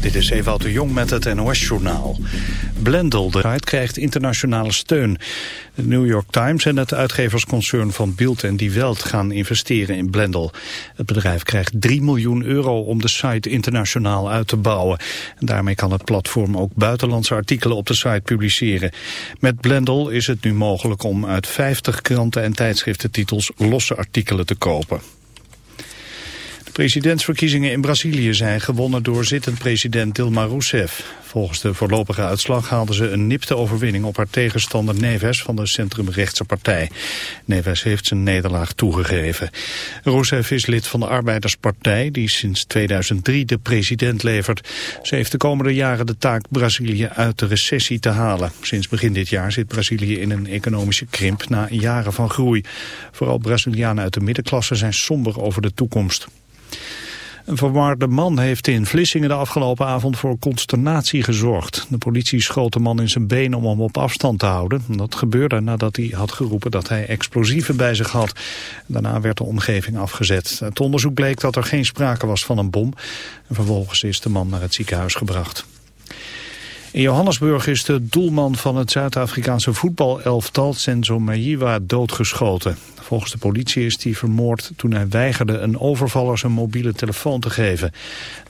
Dit is Ewout de Jong met het NOS-journaal. Blendel, de site, krijgt internationale steun. De New York Times en het uitgeversconcern van Bild en Die Welt gaan investeren in Blendel. Het bedrijf krijgt 3 miljoen euro om de site internationaal uit te bouwen. En daarmee kan het platform ook buitenlandse artikelen op de site publiceren. Met Blendel is het nu mogelijk om uit 50 kranten en tijdschriftentitels losse artikelen te kopen. De presidentsverkiezingen in Brazilië zijn gewonnen door zittend president Dilma Rousseff. Volgens de voorlopige uitslag haalde ze een nipte overwinning op haar tegenstander Neves van de centrumrechtse partij. Neves heeft zijn nederlaag toegegeven. Rousseff is lid van de Arbeiderspartij die sinds 2003 de president levert. Ze heeft de komende jaren de taak Brazilië uit de recessie te halen. Sinds begin dit jaar zit Brazilië in een economische krimp na jaren van groei. Vooral Brazilianen uit de middenklasse zijn somber over de toekomst. Een verwarde man heeft in Vlissingen de afgelopen avond voor consternatie gezorgd. De politie schoot de man in zijn been om hem op afstand te houden. Dat gebeurde nadat hij had geroepen dat hij explosieven bij zich had. Daarna werd de omgeving afgezet. Het onderzoek bleek dat er geen sprake was van een bom. En vervolgens is de man naar het ziekenhuis gebracht. In Johannesburg is de doelman van het Zuid-Afrikaanse voetbalelftal Senzo Mayiwa doodgeschoten. Volgens de politie is hij vermoord toen hij weigerde een overvaller zijn mobiele telefoon te geven.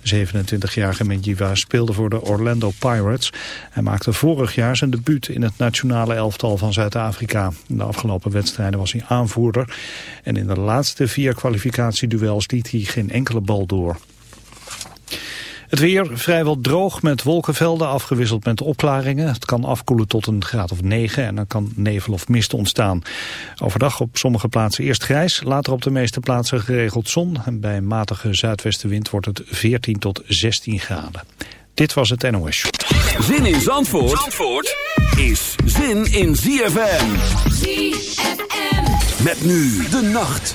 De 27-jarige Mayiwa speelde voor de Orlando Pirates. Hij maakte vorig jaar zijn debuut in het nationale elftal van Zuid-Afrika. In de afgelopen wedstrijden was hij aanvoerder. En in de laatste vier kwalificatieduels liet hij geen enkele bal door. Het weer vrijwel droog met wolkenvelden afgewisseld met opklaringen. Het kan afkoelen tot een graad of 9 en dan kan nevel of mist ontstaan. Overdag op sommige plaatsen eerst grijs, later op de meeste plaatsen geregeld zon. En bij matige zuidwestenwind wordt het 14 tot 16 graden. Dit was het NOS. Zin in Zandvoort, Zandvoort is zin in ZFM. ZFM. Met nu de nacht.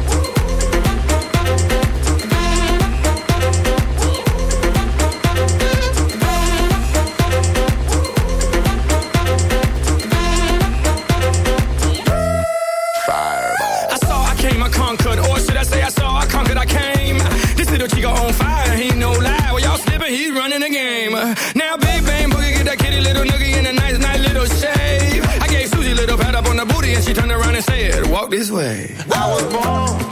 Or should I say I saw, I conquered, I came. This little chico on fire, he no lie. Well, y'all slipping, he running the game. Now, big bang, boogie, get that kitty little noogie in a nice, nice little shave. I gave Susie a little pat up on the booty, and she turned around and said, Walk this way. I was born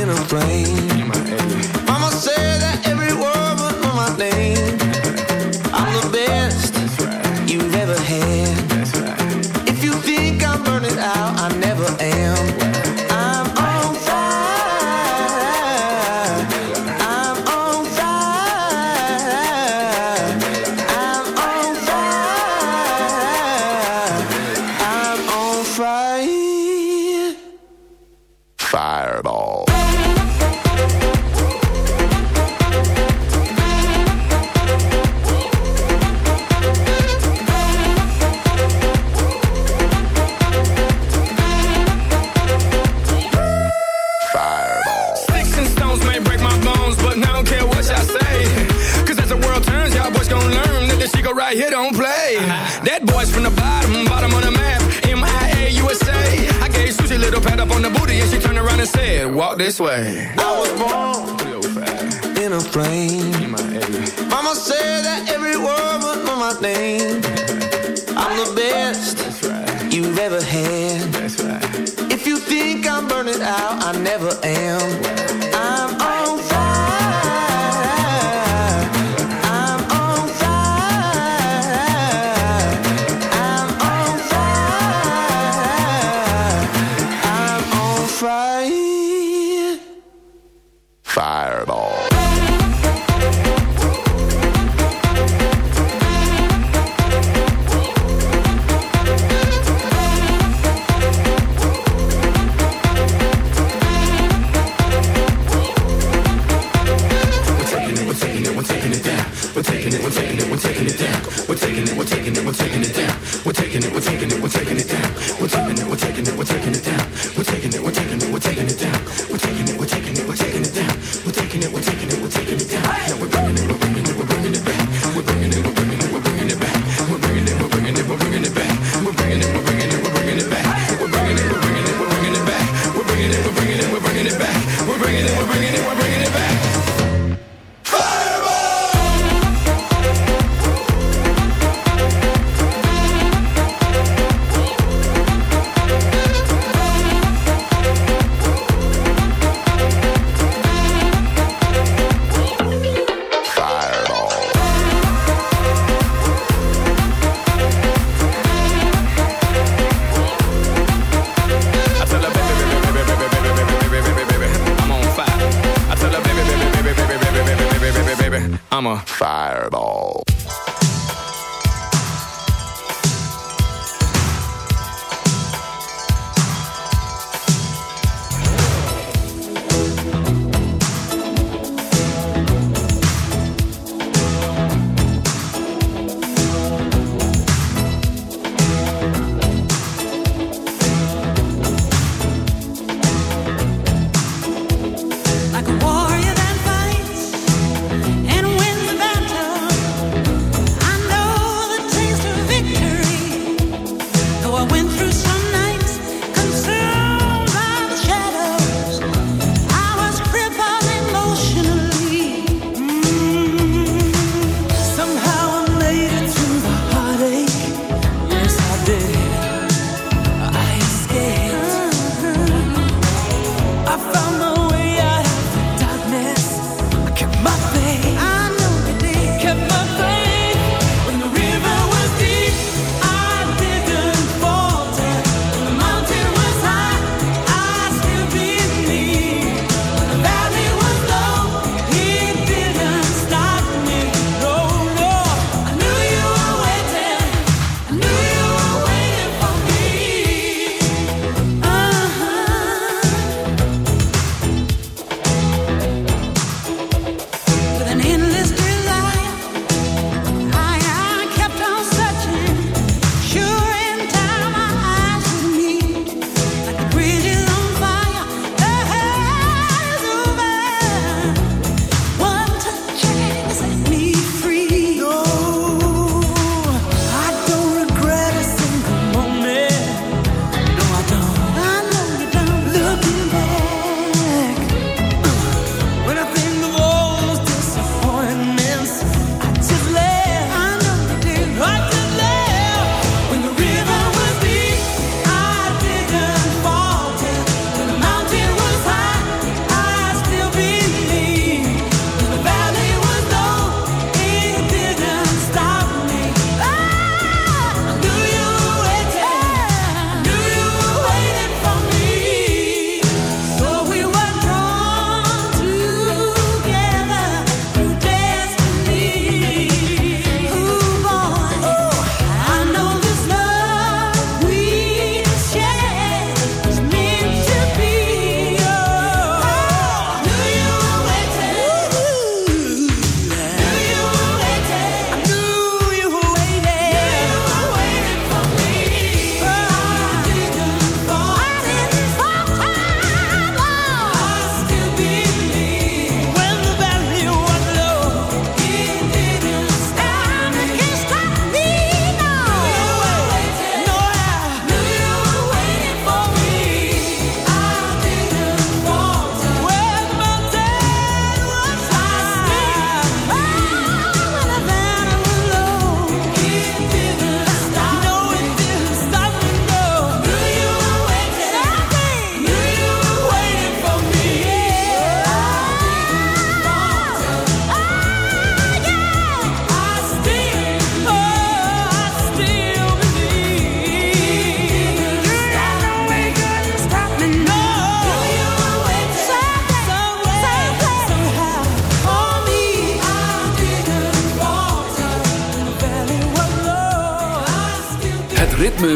in a plane. Mama said that every word was on my name. I'm the best you've ever had.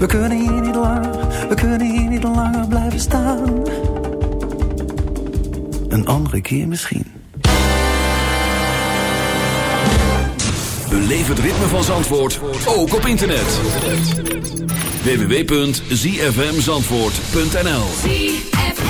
We kunnen hier niet langer, we kunnen hier niet langer blijven staan. Een andere keer misschien. Beleef het ritme van Zandvoort, ook op internet. www.zfmzandvoort.nl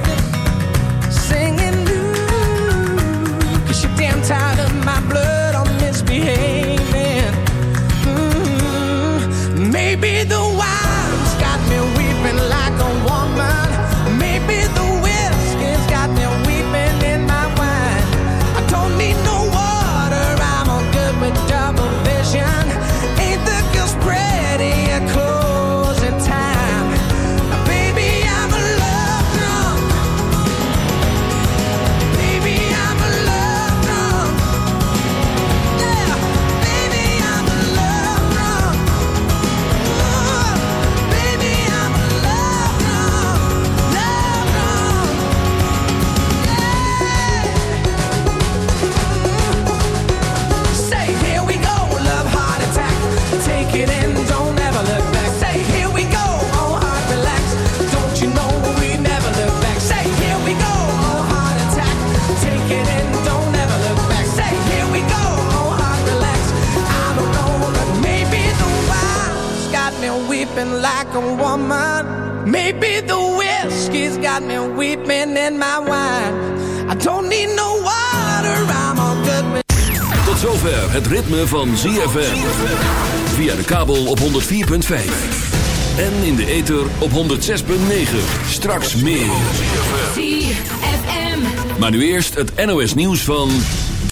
got me weeping in my. I don't need no water, Tot zover het ritme van ZFM. Via de kabel op 104.5. En in de ether op 106.9. Straks meer. ZFM. Maar nu eerst het NOS nieuws van...